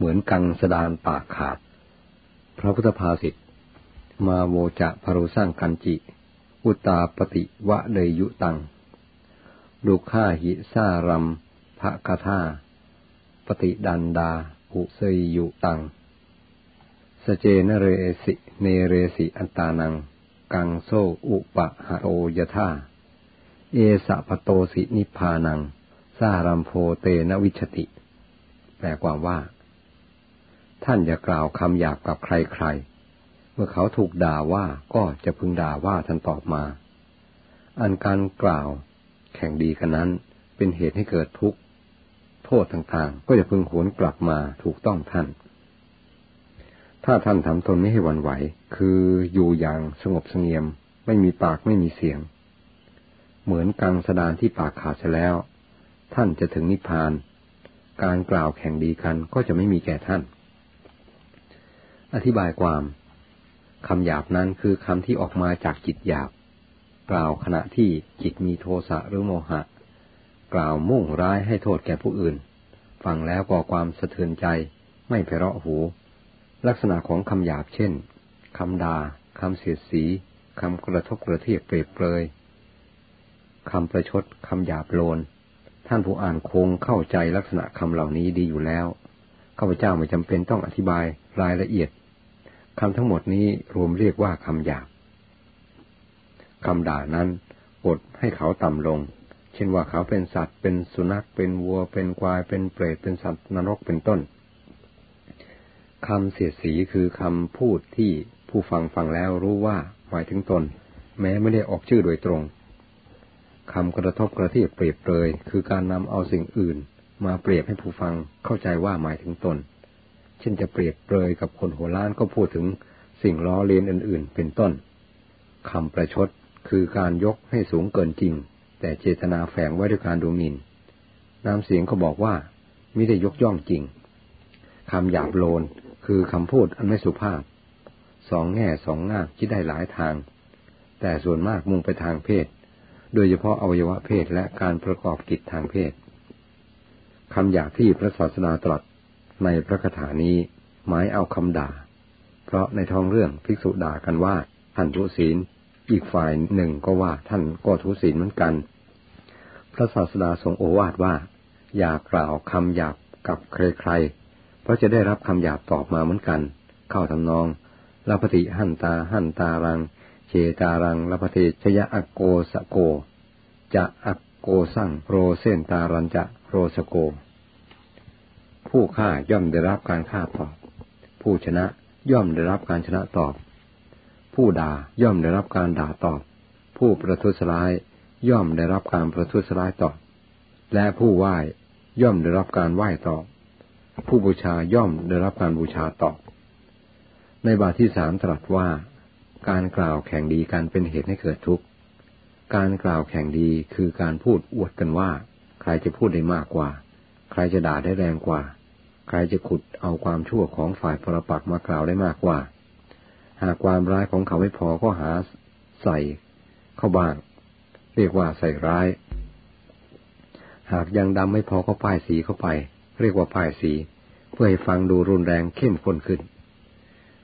เหมือนกังสดานปากขาด พระพุทธภาษิตมาโวจะพรุสร้างกันจิ อุตาปฏิวะเดยยุตังดุข้าหิสารัมภะกะธาปฏิดันดาอุเสยยุตัง สเจนเรสิ เนเรสิอันตานัง กังโซอุปะหะโอยธาเอสะปโตสินิพานังสารัมโพเตนวิชติ แปลความว่า ท่านอย่ากล่าวคำหยาบกับใครๆ เมื่อเขาถูกด่าว่าก็จะพึงด่าว่าท่านตอบมา อันการกล่าว แข่งดีกันนั้นเป็นเหตุให้เกิดทุกข์ โทษต่างๆ ก็จะพึงหวนกลับมาถูกต้องท่าน ถ้าท่านทำตนไม่ให้วันไหว คืออยู่อย่างสงบสงเงียม ไม่มีปากไม่มีเสียง เหมือนกังสดานที่ปากขาดเสียแล้ว ท่านจะถึงนิพพาน การกล่าวแข่งดีกันก็จะไม่มีแก่ท่าน อธิบายความคำหยาบนั้นคือคำที่ออกมาจากจิตหยาบ กล่าวขณะที่จิตมีโทสะหรือโมหะ กล่าวมุ่งร้ายให้โทษแก่ผู้อื่น ฟังแล้วก่อความสะเทือนใจ ไม่ไพเราะหู ลักษณะของคำหยาบเช่นคำดา่าคำเสียดสีคำกระทบกระเทียบเปรียบเปรยคำประชดคำหยาบโลน ท่านผู้อ่านคงเข้าใจลักษณะคำเหล่านี้ดีอยู่แล้วข้าพเจ้าไม่จำเป็นต้องอธิบายรายละเอียด คำทั้งหมดนี้รวมเรียกว่าคำหยาบคำด่านั้นบดให้เขาต่ำลง เช่นว่าเขาเป็นสัตว์ เป็นสุนัข เป็นวัว เป็นควาย เป็นเปรต เป็นสัตว์นรก เป็นต้น คำเสียดสีคือคำพูดที่ผู้ฟังฟังแล้วรู้ว่าหมายถึงตน แม้ไม่ได้ออกชื่อโดยตรง คำกระทบกระที่เปรียบเปรยคือการนำเอาสิ่งอื่น มาเปรียบให้ผู้ฟังเข้าใจว่าหมายถึงตน เช่นจะเปรียบเปรยกับคนหัวล้านก็พูดถึงสิ่งล้อเลียนอื่น ๆ เป็นต้นคำประชดคือการยกให้สูงเกินจริง แต่เจตนาแฝงไว้ด้วยการดูหมิน่นน้ำเสียงก็บอกว่าไม่ได้ยกย่องจริงคำหยาบโลนคือคำพูดอันไม่สุภาพ สองแง่สองง่ามคิดได้หลายทาง แต่ส่วนมากมุ่งไปทางเพศ โดยเฉพาะอวัยวะเพศและการประกอบกิจทางเพศคำหยาบที่พระศาสนาตรัส ในพระคาถานี้หมายเอาคำด่า เพราะในท้องเรื่องภิกษุด่ากันว่าท่านทุศีล อีกฝ่ายหนึ่งก็ว่าท่านก็ทุศีลเหมือนกัน พระศาสดาทรงโอวาทว่า อย่ากล่าวคำหยาบกับใครๆ เพราะจะได้รับคำหยาบตอบมาเหมือนกัน เข้าทำนองลาปฏิหันตาหันตารังเชตารังลาปฏิชยะอโกสะโก จะอโกสั่งโรเส้นตารันจะโรสโก ผู้ฆ่าย่อมได้รับการฆ่าตอบ ผู้ชนะย่อมได้รับการชนะตอบ ผู้ด่าย่อมได้รับการด่าตอบ ผู้ประทุษร้ายย่อมได้รับการประทุษร้ายตอบ และผู้ไหว้ย่อมได้รับการไหว้ตอบ ผู้บูชาย่อมได้รับการบูชาตอบ ในบาทที่สามตรัสว่า การกล่าวแข่งดีกันเป็นเหตุให้เกิดทุกข์ การกล่าวแข่งดีคือการพูดอวดกันว่า ใครจะพูดได้มากกว่า ใครจะด่าได้แรงกว่า ใครจะขุดเอาความชั่วของฝ่ายปรปักมากล่าวได้มากกว่า หากความร้ายของเขาไม่พอก็หาใส่เข้าบ้าง เรียกว่าใส่ร้าย หากยังดำไม่พอก็ป้ายสีเข้าไป เรียกว่าป้ายสี เพื่อให้ฟังดูรุนแรงเข้มข้นขึ้น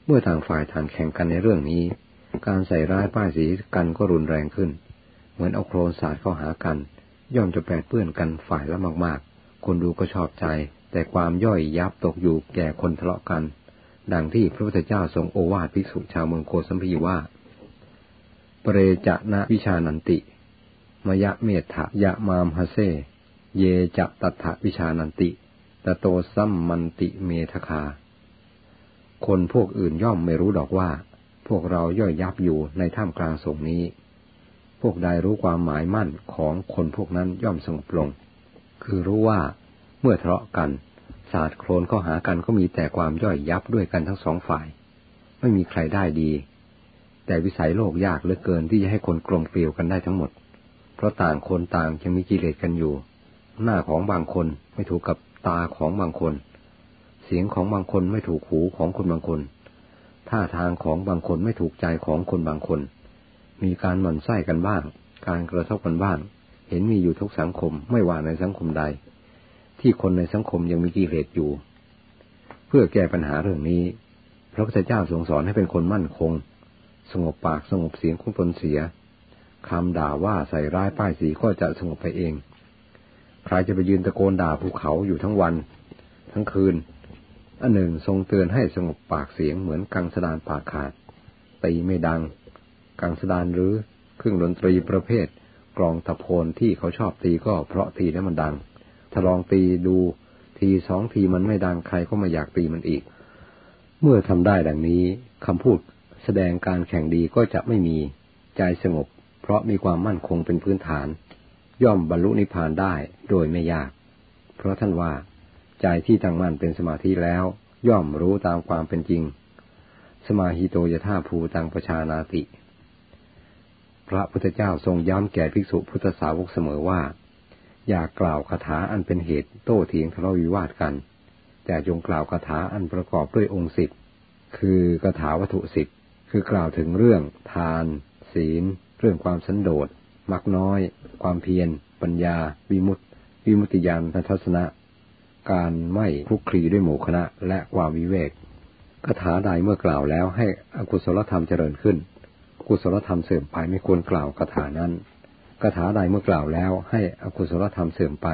เมื่อทางฝ่ายทางแข่งกันในเรื่องนี้ การใส่ร้ายป้ายสีกันก็รุนแรงขึ้น เหมือนเอาโครนสาดเข้าหากัน ย่อมจะแปดเปื้อนกันฝ่ายละมากๆ คนดูก็ชอบใจ แต่ความย่อยยับตกอยู่แก่คนทะเลาะกัน ดังที่พระพุทธเจ้าทรงโอวาทภิกษุชาวเมืองโคสัมพีว่าปรจะนะวิชานันติ มยะเมธะยะมามฮเซ เยจะตัถะวิชานันติตโตซัมมันติเมทคา คนพวกอื่นย่อมไม่รู้ดอกว่า พวกเราย่อยยับอยู่ในท่ามกลางสงนี้ พวกใดรู้ความหมายมั่นของคนพวกนั้นย่อมสงบลง คือรู้ว่าเมื่อทะเลาะกันศาสตร์โครนเข้าหากันก็มีแต่ความย่อยยับด้วยกันทั้งสองฝ่าย ไม่มีใครได้ดี แต่วิสัยโลกยากเหลือเกินที่จะให้คนกลมเกลียวกันได้ทั้งหมด เพราะต่างคนต่างยังมีกิเลสกันอยู่ หน้าของบางคนไม่ถูกกับตาของบางคน เสียงของบางคนไม่ถูกหูของคนบางคนท่าทางของบางคนไม่ถูกใจของคนบางคน มีการหมั่นไส้กันบ้าง การกระทบกันบ้าง เห็นมีอยู่ทุกสังคมไม่ว่าในสังคมใด ที่คนในสังคมยังมีกิเลสอยู่ เพื่อแก้ปัญหาเรื่องนี้ พระพุทธเจ้าทรงสอนให้เป็นคนมั่นคง สงบปากสงบเสียงของตนเสียคำด่าว่าใส่ร้ายป้ายสีก็จะสงบไปเอง ใครจะไปยืนตะโกนด่าภูเขาอยู่ทั้งวัน ทั้งคืนอันหนึ่งทรงเตือนให้สงบปากเสียงเหมือนกังสดานปากขาดตีไม่ดัง กังสดานหรือเครื่องดนตรีประเภท กลองตะโพนที่เขาชอบตีก็เพราะตีแล้วมันดัง ถ้าลองตีดูทีสองทีมันไม่ดังใครก็ไม่อยากตีมันอีก เมื่อทำได้ดังนี้คำพูดแสดงการแข่งดีก็จะไม่มีใจสงบ เพราะมีความมั่นคงเป็นพื้นฐาน ย่อมบรรลุนิพพานได้โดยไม่ยาก เพราะท่านว่า ใจที่ตั้งมั่นเป็นสมาธิแล้ว ย่อมรู้ตามความเป็นจริง สมาหิโตยธาภูตังประชานาติ พระพุทธเจ้าทรงย้ำแก่ภิกษุพุทธสาวกเสมอว่า อย่ากล่าวคาถาอันเป็นเหตุโต้เถียงทะเลาะวิวาทกัน แต่จงกล่าวคาถาอันประกอบด้วยองค์สิบคือคาถาวัตถุสิบคือกล่าวถึงเรื่อง ทาน ศีล เรื่องความสันโดษมักน้อย ความเพียร ปัญญา วิมุตติ วิมุตติยานทัศนะ การไม่คลุกคลีด้วยหมู่คณะและความวิเวกคาถาใดเมื่อกล่าวแล้วให้อกุศลธรรมเจริญขึ้น กุศลธรรมเสื่อมไปไม่ควรกล่าวคาถานั้นคาถาใดเมื่อกล่าวแล้วให้อกุศลธรรมเสื่อมไป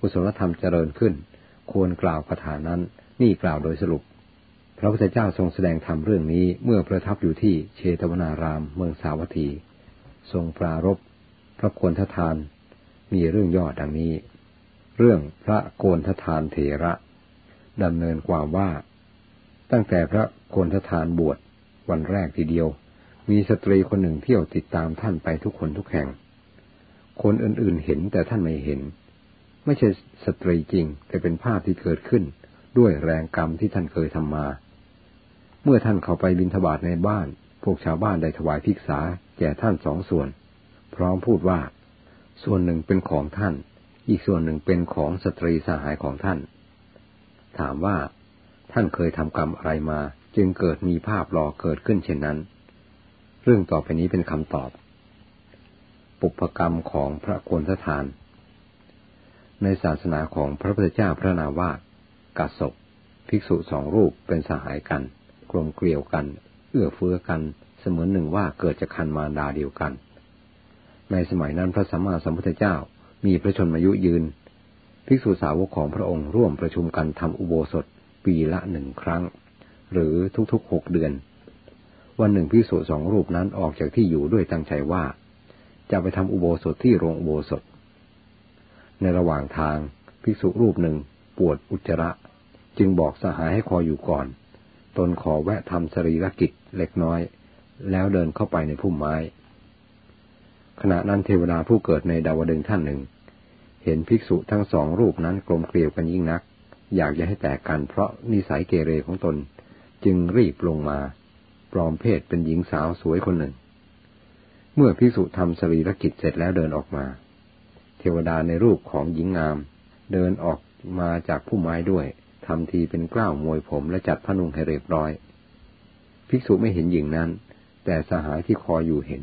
กุศลธรรมเจริญขึ้น ควรกล่าวคาถานั้น นี่กล่าวโดยสรุป พระพุทธเจ้าทรงแสดงธรรมเรื่องนี้เมื่อประทับอยู่ที่เชตวนารามเมืองสาวัตถี ทรงปรารบพระโกนททาน มีเรื่องย่อดังนี้ เรื่องพระโกนททานเถระดำเนินความว่า ตั้งแต่พระโกนททานบวชวันแรกทีเดียว มีสตรีคนหนึ่งเที่ยวติดตามท่านไปทุกคนทุกแห่ง คนอื่นๆเห็นแต่ท่านไม่เห็น ไม่ใช่สตรีจริง แต่เป็นภาพที่เกิดขึ้นด้วยแรงกรรมที่ท่านเคยทำมา เมื่อท่านเข้าไปบินทบาทในบ้าน พวกชาวบ้านได้ถวายภิกษาแก่ท่านสองส่วน พร้อมพูดว่า ส่วนหนึ่งเป็นของท่าน อีกส่วนหนึ่งเป็นของสตรีสหายของท่าน ถามว่า ท่านเคยทำกรรมอะไรมา จึงเกิดมีภาพหลอกเกิดขึ้นเช่นนั้น เรื่องต่อไปนี้เป็นคำตอบ ปุพกรรมของพระโกนสถาน ในศาสนาของพระพุทธเจ้าพระนาวากัสบภิกษุสองรูปเป็นสหายกัน กลมเกลียวกัน เอื้อเฟื้อกัน เสมือนหนึ่งว่าเกิดจากคันมารดาเดียวกัน ในสมัยนั้นพระสัมมาสัมพุทธเจ้ามีพระชนมายุยืน ภิกษุสาวกของพระองค์ร่วมประชุมกันทำอุโบสถปีละหนึ่งครั้ง หรือทุกๆหกเดือน วันหนึ่งภิกษุสองรูปนั้นออกจากที่อยู่ด้วยตั้งใจว่า จะไปทำอุโบสถที่โรงอุโบสถ ในระหว่างทางภิกษุรูปหนึ่งปวดอุจจาระ จึงบอกสหายให้คอยอยู่ก่อน ตนขอแวะทำสรีรกิจเล็กน้อย แล้วเดินเข้าไปในพุ่มไม้ ขณะนั้นเทวดาผู้เกิดในดาวดึงท่านหนึ่ง เห็นภิกษุทั้งสองรูปนั้นกลมเกลียวกันยิ่งนัก อยากจะให้แตกกันเพราะนิสัยเกเรของตน จึงรีบลงมา ปลอมเพศเป็นหญิงสาวสวยคนหนึ่ง เมื่อภิกษุทำสรีรกิจเสร็จแล้วเดินออกมา เทวดาในรูปของหญิงงาม เดินออกมาจากพุ่มไม้ด้วยทำทีเป็นกล้าวมวยผมและจัดพนุงให้เรียบร้อย ภิกษุไม่เห็นหญิงนั้น แต่สหายที่คอยอยู่เห็น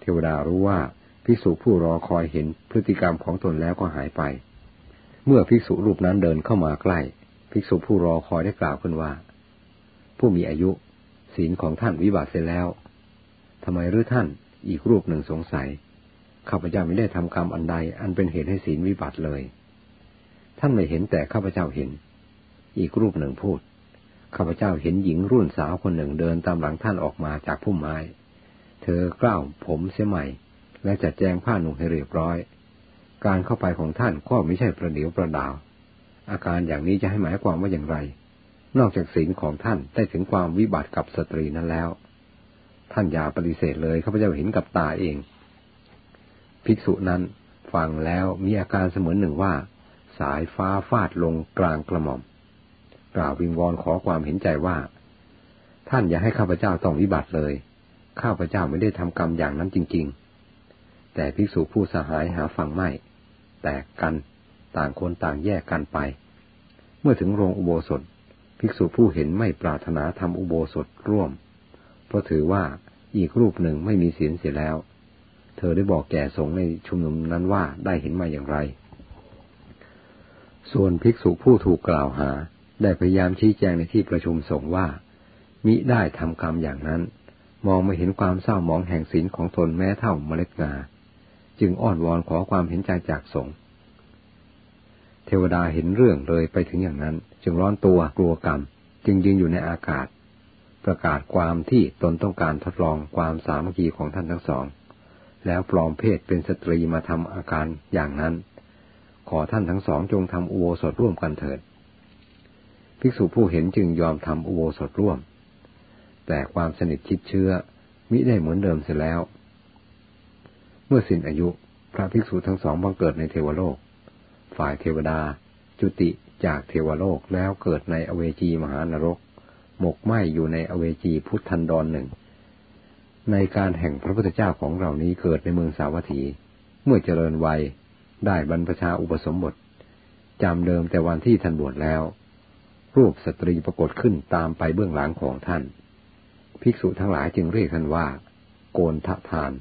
เทวดารู้ว่าภิกษุผู้รอคอยเห็นพฤติกรรมของตนแล้วก็หายไป เมื่อภิกษุรูปนั้นเดินเข้ามาใกล้ ภิกษุผู้รอคอยได้กล่าวขึ้นว่า ผู้มีอายุ ศีลของท่านวิบัติเสร็จแล้วทำไมหรือท่านอีกรูปหนึ่งสงสัยข้าพเจ้าไม่ได้ทำกรรมอันใด อันเป็นเหตุให้ศีลวิบัติเลย ท่านไม่เห็นแต่ข้าพเจ้าเห็น อีกรูปหนึ่งพูดข้าพเจ้าเห็นหญิงรุ่นสาวคนหนึ่งเดินตามหลังท่านออกมาจากพุ่มไม้ เธอกล้าวผมเสียใหม่ และจัดแจงผ้าหนุ่งให้เรียบร้อย การเข้าไปของท่านก็ไม่ใช่ประเดี๋ยวประดาว อาการอย่างนี้จะให้หมายความว่าอย่างไร นอกจากศีลของท่านได้ถึงความวิบัติกับสตรีนั้นแล้ว ท่านอย่าปฏิเสธเลยข้าพเจ้าเห็นกับตาเอง ภิกษุนั้นฟังแล้วมีอาการเสมือนหนึ่งว่า สายฟ้าฟาดลงกลางกระหม่อม กล่าววิงวอนขอความเห็นใจว่า ท่านอย่าให้ข้าพเจ้าต้องวิบัติเลย ข้าพเจ้าไม่ได้ทำกรรมอย่างนั้นจริง ๆ แต่ภิกษุผู้สหายหาฟังไม่ แตกกันต่างคนต่างแยกกันไป เมื่อถึงโรงอุโบสถ ภิกษุผู้เห็นไม่ปรารถนาทำอุโบสถร่วม เพราะถือว่าอีกรูปหนึ่งไม่มีศีลเสียแล้ว เธอได้บอกแก่สงฆ์ในชุมนุมนั้นว่าได้เห็นมาอย่างไร ส่วนภิกษุผู้ถูกกล่าวหา ได้พยายามชี้แจงในที่ประชุมสงฆ์ว่า มิได้ทำกรรมอย่างนั้น มองไม่เห็นความเศร้าหมองแห่งศีลของตนแม้เท่าเมล็ดงา จึงอ้อนวอนขอความเห็นใจจากสงฆ์ เทวดาเห็นเรื่องเลยไปถึงอย่างนั้น จึงร้อนตัวกลัวกรรม จึงยืนอยู่ในอากาศ ประกาศความที่ตนต้องการทดลองความสามัคคีของท่านทั้งสอง แล้วปลอมเพศเป็นสตรีมาทำอาการอย่างนั้น ขอท่านทั้งสองจงทำอุโบสถร่วมกันเถิด ภิกษุผู้เห็นจึงยอมทำอุโบสถร่วม แต่ความสนิทชิดเชื้อมิได้เหมือนเดิมเสียแล้ว เมื่อสิ้นอายุพระภิกษุทั้งสองบังเกิดในเทวโลก ฝ่ายเทวดา จุติจากเทวโลกแล้วเกิดในอเวจีมหานรก หมกไหมอยู่ในอเวจีพุทธันดรหนึ่ง ในการแห่งพระพุทธเจ้าของเรานี้เกิดในเมืองสาวัตถี เมื่อเจริญวัยได้บรรพชาอุปสมบทจำเดิมแต่วันที่ท่านบวชแล้ว รูปสตรีปรากฏขึ้นตามไปเบื้องหลังของท่าน ภิกษุทั้งหลายจึงเรียกท่านว่า โกนทะทาน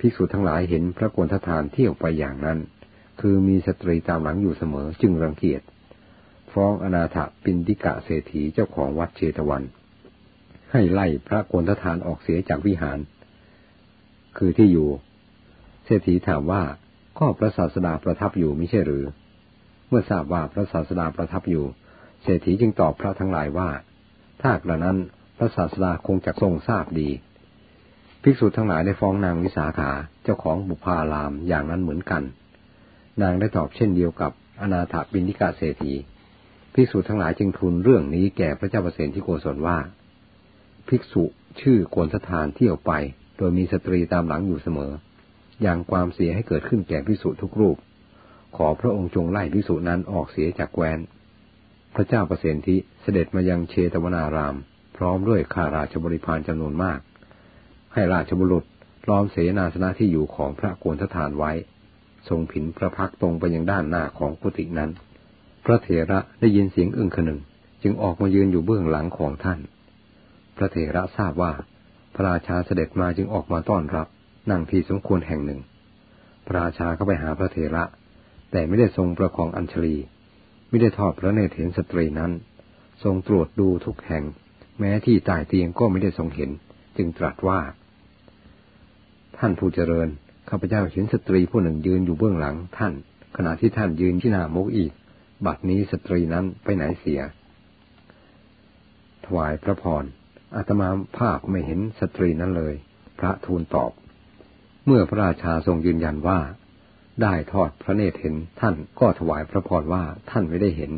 ภิกษุทั้งหลายเห็นพระโกนทะทานเที่ยวไปอย่างนั้น คือมีสตรีตามหลังอยู่เสมอจึงรังเกียจ ฟ้องอนาถปินดิกะเศรษฐีเจ้าของวัดเชตวัน ให้ไล่พระโกนททานออกเสียจากวิหาร คือที่อยู่ เศรษฐีถามว่าก็พระศาสดาประทับอยู่ไม่ใช่หรือ เมื่อทราบว่าพระศาสดาประทับอยู่ เศรษฐีจึงตอบพระทั้งหลายว่า ถ้ากระนั้นพระศาสดาคงจะทรงทราบดี ภิกษุทั้งหลายได้ฟ้องนางวิสาขาเจ้าของบุพารามอย่างนั้นเหมือนกัน นางได้ตอบเช่นเดียวกับอนาถบินิกาเศรษฐีภิกษุทั้งหลายจึงทูลเรื่องนี้แก่พระเจ้าประเสนที่โกศลว่า ภิกษุชื่อโกนสถานเที่ยวไป โดยมีสตรีตามหลังอยู่เสมอ อย่างความเสียให้เกิดขึ้นแก่ภิกษุทุกรูป ขอพระองค์จงไล่ภิกษุนั้นออกเสียจากแคว้น พระเจ้าประเสนทิเสด็จมายังเชตวนาราม พร้อมด้วยข้าราชบริพารจำนวนมาก ให้ราชบุรุษล้อมเสนาสนะที่อยู่ของพระโกนทฐานไว้ ทรงผินพระพักตรงไปยังด้านหน้าของกุฏินั้น พระเถระได้ยินเสียงอึ้งขนึงจึงออกมายืนอยู่เบื้องหลังของท่าน พระเถระทราบว่า พระราชาเสด็จมาจึงออกมาต้อนรับ นั่งที่สมควรแห่งหนึ่ง พระราชาเข้าไปหาพระเถระ แต่ไม่ได้ทรงประคองอัญชลี ไม่ได้ทอดพระเนตรเห็นสตรีนั้น ทรงตรวจดูทุกแห่ง แม้ที่ใต้เตียงก็ไม่ได้ทรงเห็น จึงตรัสว่า ท่านผู้เจริญ ข้าพเจ้าเห็นสตรีผู้หนึ่งยืนอยู่เบื้องหลังท่าน ขณะที่ท่านยืนที่หน้ามุขอีก บัดนี้สตรีนั้นไปไหนเสีย ถวายพระพรอาตมาภาพไม่เห็นสตรีนั้นเลย พระทูลตอบ เมื่อพระราชาทรงยืนยันว่า ได้ทอดพระเนตรเห็นท่านก็ถวายพระพรว่าท่านไม่ได้เห็น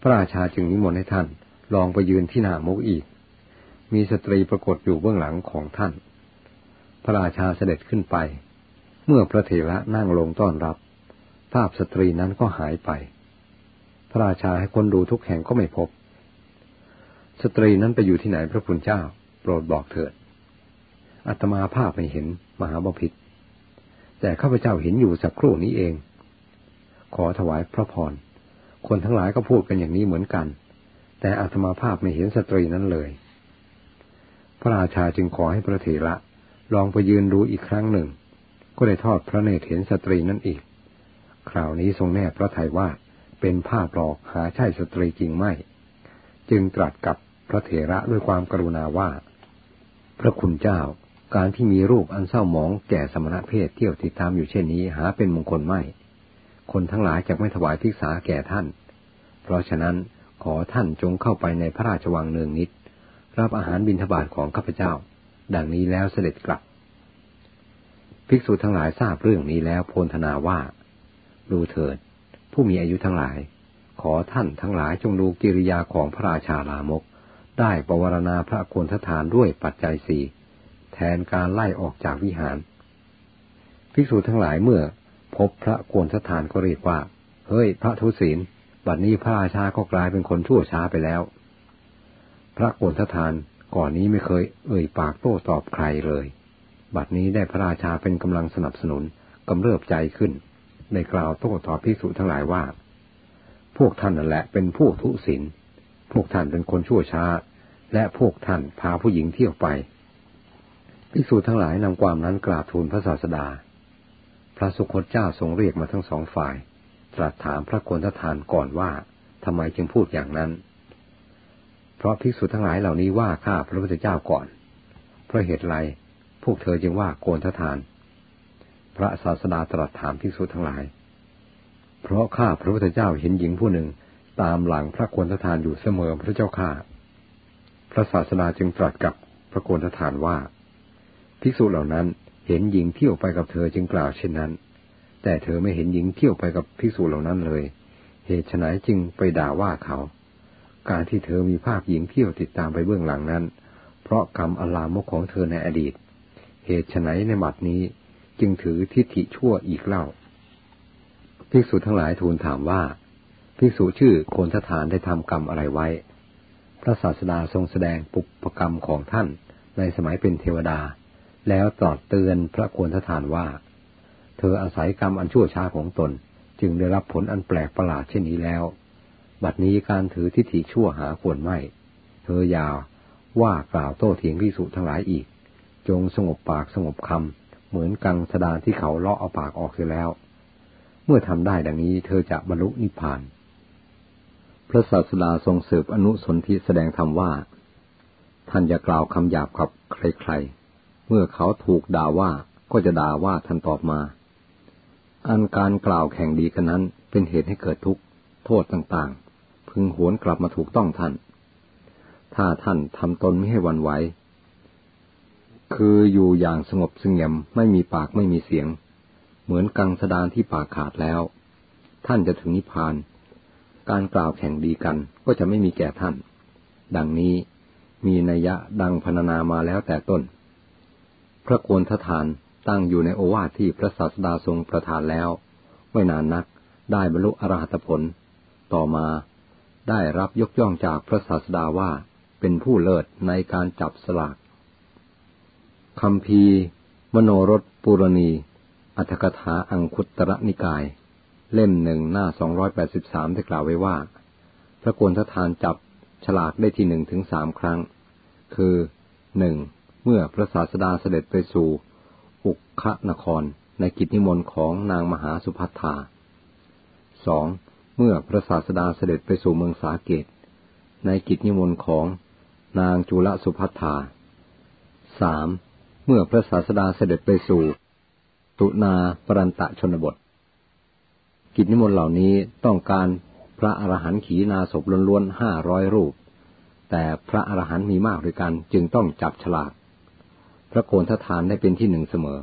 พระราชาจึงนิมนต์ให้ท่านลองไปยืนที่หน้ามุขอีก มีสตรีปรากฏอยู่เบื้องหลังของท่าน พระราชาเสด็จขึ้นไป เมื่อพระเถระนั่งลงต้อนรับ ภาพสตรีนั้นก็หายไป พระราชาให้คนดูทุกแห่งก็ไม่พบ สตรีนั้นไปอยู่ที่ไหนพระคุณเจ้า โปรดบอกเถิดอัตมาภาพไม่เห็นมหาบพิตรแต่ข้าพเจ้าเห็นอยู่สักครู่นี้เอง ขอถวายพระพร คนทั้งหลายก็พูดกันอย่างนี้เหมือนกัน แต่อาตมาภาพไม่เห็นสตรีนั้นเลย พระราชาจึงขอให้พระเถระ ลองไปยืนดูอีกครั้งหนึ่ง ก็ได้ทอดพระเนตรเห็นสตรีนั้นอีก คราวนี้ทรงแน่พระทัยว่าเป็นภาพหลอกหาใช่สตรีจริงไม่ จึงตรัสกับพระเถระด้วยความกรุณาว่า พระคุณเจ้า การที่มีรูปอันเศร้าหมองแก่สมณะเพศเที่ยวติดตามอยู่เช่นนี้หาเป็นมงคลไม่ คนทั้งหลายจะไม่ถวายภิกษาแก่ท่าน เพราะฉะนั้นขอท่านจงเข้าไปในพระราชวังเนืองนิด รับอาหารบิณฑบาตของข้าพเจ้า ดังนี้แล้วเสด็จกลับ ภิกษุทั้งหลายทราบเรื่องนี้แล้วโพลธนาว่า ดูเถิด ผู้มีอายุทั้งหลาย ขอท่านทั้งหลายจงดูกิริยาของพระราชาลามก ได้ปวารณาพระโกนทฐานด้วยปัจจัยสี่แทนการไล่ออกจากวิหาร ภิกษุทั้งหลายเมื่อ พบพระโกนสถานก็เรียกว่า เฮ้ย พระทุศีลบัดนี้พระราชาก็กลายเป็นคนชั่วช้าไปแล้ว พระโกนสถาน ก่อนนี้ไม่เคยเอ่ยปากโต้ตอบใครเลย บัดนี้ได้พระราชาเป็นกำลังสนับสนุนกำเริบใจขึ้นในกล่าวโต้ตอบภิกษุทั้งหลายว่า พวกท่านนั่นแหละเป็นผู้ทุศีลพวกท่านเป็นคนชั่วช้า และพวกท่านพาผู้หญิงเที่ยวไปภิกษุทั้งหลายนำความนั้นกราบทูลพระศาสดา พระสุคตเจ้าทรงเรียกมาทั้งสองฝ่าย ตรัสถามพระโกนทานก่อนว่าทำไมจึงพูดอย่างนั้น เพราะภิกษุทั้งหลายเหล่านี้ว่าข้าพระพุทธเจ้าก่อน เพราะเหตุไรพวกเธอจึงว่าโกนททาน พระศาสดาตรัสถามภิกษุทั้งหลาย เพราะข้าพระพุทธเจ้าเห็นหญิงผู้หนึ่งตามหลังพระโกนททานอยู่เสมอพระเจ้าข้าพระศาสดาจึงตรัสกับพระโกนททานว่า ภิกษุเหล่านั้นเห็นหญิงเที่ยวไปกับเธอจึงกล่าวเช่นนั้น แต่เธอไม่เห็นหญิงเที่ยวไปกับภิกษุเหล่านั้นเลย เหตุไฉนจึงไปด่าว่าเขา การที่เธอมีภาพหญิงเที่ยวติดตามไปเบื้องหลังนั้น เพราะกรรมอลามกของเธอในอดีต เหตุไฉนในบัดนี้จึงถือทิฏฐิชั่วอีกเล่า ภิกษุทั้งหลายทูลถามว่า ภิกษุชื่อโคนทฐานได้ทำกรรมอะไรไว้ พระศาสดาทรงแสดงปุปกรรมของท่านในสมัยเป็นเทวดา แล้วตรัสเตือนพระควรทฐานว่า เธออาศัยกรรมอันชั่วช้าของตน จึงได้รับผลอันแปลกประหลาดเช่นนี้แล้ว บัดนี้การถือทิฏฐิชั่วหาควรไม่ เธอยาวว่ากล่าวโต้เถียงพิสุทั้งหลายอีก จงสงบปากสงบคำ เหมือนกังสดานที่เขาเลาะเอาปากออกเสียแล้ว เมื่อทำได้ดังนี้เธอจะบรรลุนิพพาน พระศาสดาทรงสืบอนุสนธิแสดงธรรมว่า ท่านอย่ากล่าวคำหยาบกับใครๆ เมื่อเขาถูกด่าว่าก็จะด่าว่าท่านตอบมา อันการกล่าวแข่งดีกันนั้นเป็นเหตุให้เกิดทุกข์โทษต่างๆ พึงหวนกลับมาถูกต้องท่าน ถ้าท่านทำตนไม่ให้วันไหว คืออยู่อย่างสงบสงเงมไม่มีปากไม่มีเสียง เหมือนกังสดานที่ปากขาดแล้ว ท่านจะถึงนิพพาน การกล่าวแข่งดีกันก็จะไม่มีแก่ท่าน ดังนี้มีนัยยะดังพรรณนามาแล้วแต่ต้น พระโกนทฐานตั้งอยู่ในโอวาทที่พระศาสดาทรงประทานแล้ว ไม่นานนักได้บรรลุอรหัตผล ต่อมา ได้รับยกย่องจากพระศาสดาว่าเป็นผู้เลิศในการจับสลากคำพีมโนรสปุรณี อัตถกถาอังคุตระนิกาย เล่มหนึ่งหน้าสองร้อยแปดสิบสามได้กล่าวไว้ว่า พระโกนทฐานจับฉลากได้ที่หนึ่งถึงสามครั้ง คือหนึ่งเมื่อพระศาสดาเสด็จไปสู่ อุกคนคร ในกิจนิมนต์ของนางมหาสุภัทธาสอง เมื่อพระศาสดาเสด็จไปสู่เมืองสาเกต ในกิจนิมนต์ของนางจุลสุภัทธาสามเมื่อพระศาสดาเสด็จไปสู่ ตุนาปรันตะชนบท กิจนิมนต์เหล่านี้ต้องการพระอรหันต์ขีนาศพล้วนๆห้าร้อยรูป แต่พระอรหันต์มีมากด้วยกันจึงต้องจับฉลาก พระโกนทฐานได้เป็นที่หนึ่งเสมอ